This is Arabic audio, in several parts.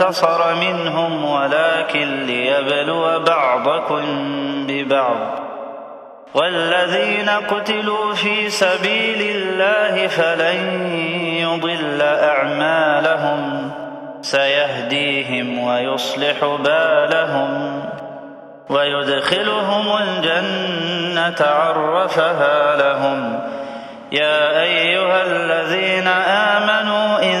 لانتصر منهم ولكن ليبلو بعضكم ببعض. والذين قتلوا في سبيل الله فلن يضل أعمالهم. سيهديهم ويصلح بالهم. ويدخلهم الجنة عرفها لهم. يا أيها الذين آمنوا إن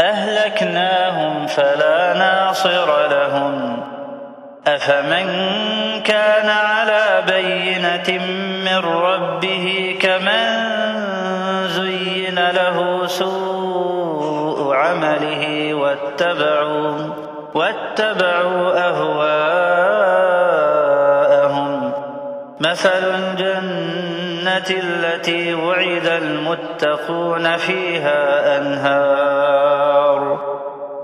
أهلكناهم فلا ناصر لهم. أفمن كان على بينة من ربه كمن زين له سوء عمله واتبعوا واتبعوا أهواءهم. مثل الجنة التي وعد المتقون فيها أنهار.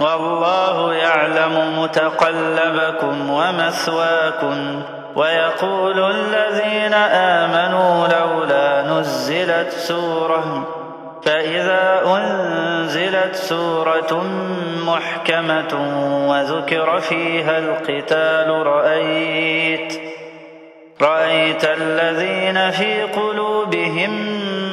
والله يعلم متقلبكم ومثواكم ويقول الذين آمنوا لولا نزلت سورة فإذا أنزلت سورة محكمة وذكر فيها القتال رأيت رأيت الذين في قلوبهم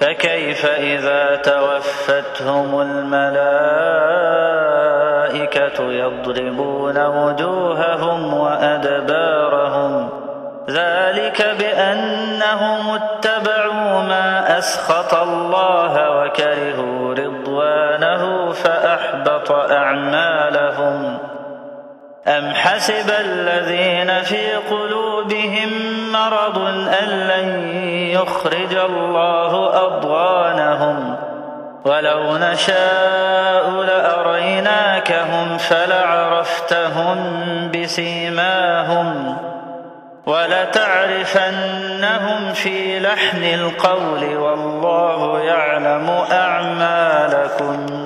فكيف إذا توفتهم الملائكة يضربون وجوههم وأدبارهم؟ ذلك بأنهم اتبعوا ما أسخط الله وكرهوا رضوانه فأحبط أعمالهم. أم حسب الذين في قلوبهم مرض أن لن يخرج الله أضوانهم ولو نشاء لأريناكهم فلعرفتهم بسيماهم. ولتعرفنهم في لحن القول والله يعلم أعمالكم.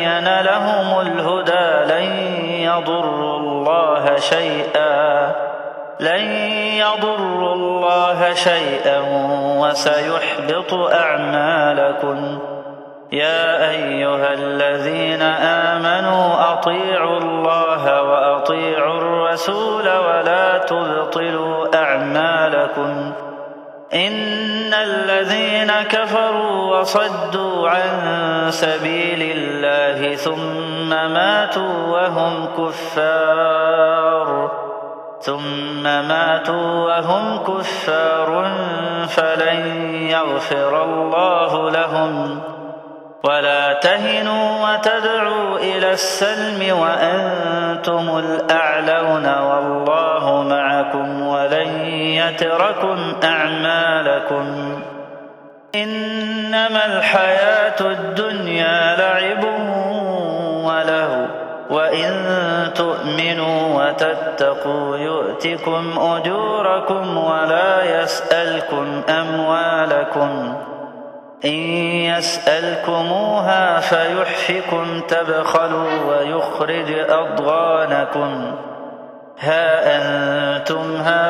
تبين لهم الهدى لن يضروا الله شيئا. لن يضروا الله شيئا وسيحبط أعمالكم. يا أيها الذين آمنوا أطيعوا الله وأطيعوا الرسول ولا تبطلوا أعمالكم. إن الذين كفروا وصدوا عن سبيل الله ثم ماتوا وهم كفار ثم ماتوا وهم كفار فلن يغفر الله لهم ولا تهنوا وتدعوا إلى السلم وأنتم الأعلون والله يتركم أعمالكم. إنما الحياة الدنيا لعب وله وإن تؤمنوا وتتقوا يؤتكم أجوركم ولا يسألكم أموالكم. إن يسألكموها فيحفكم تبخلوا ويخرج أضغانكم. ها أنتم هؤلاء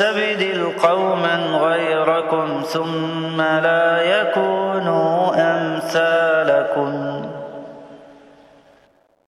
يستبدل قوما غيركم ثم لا يكون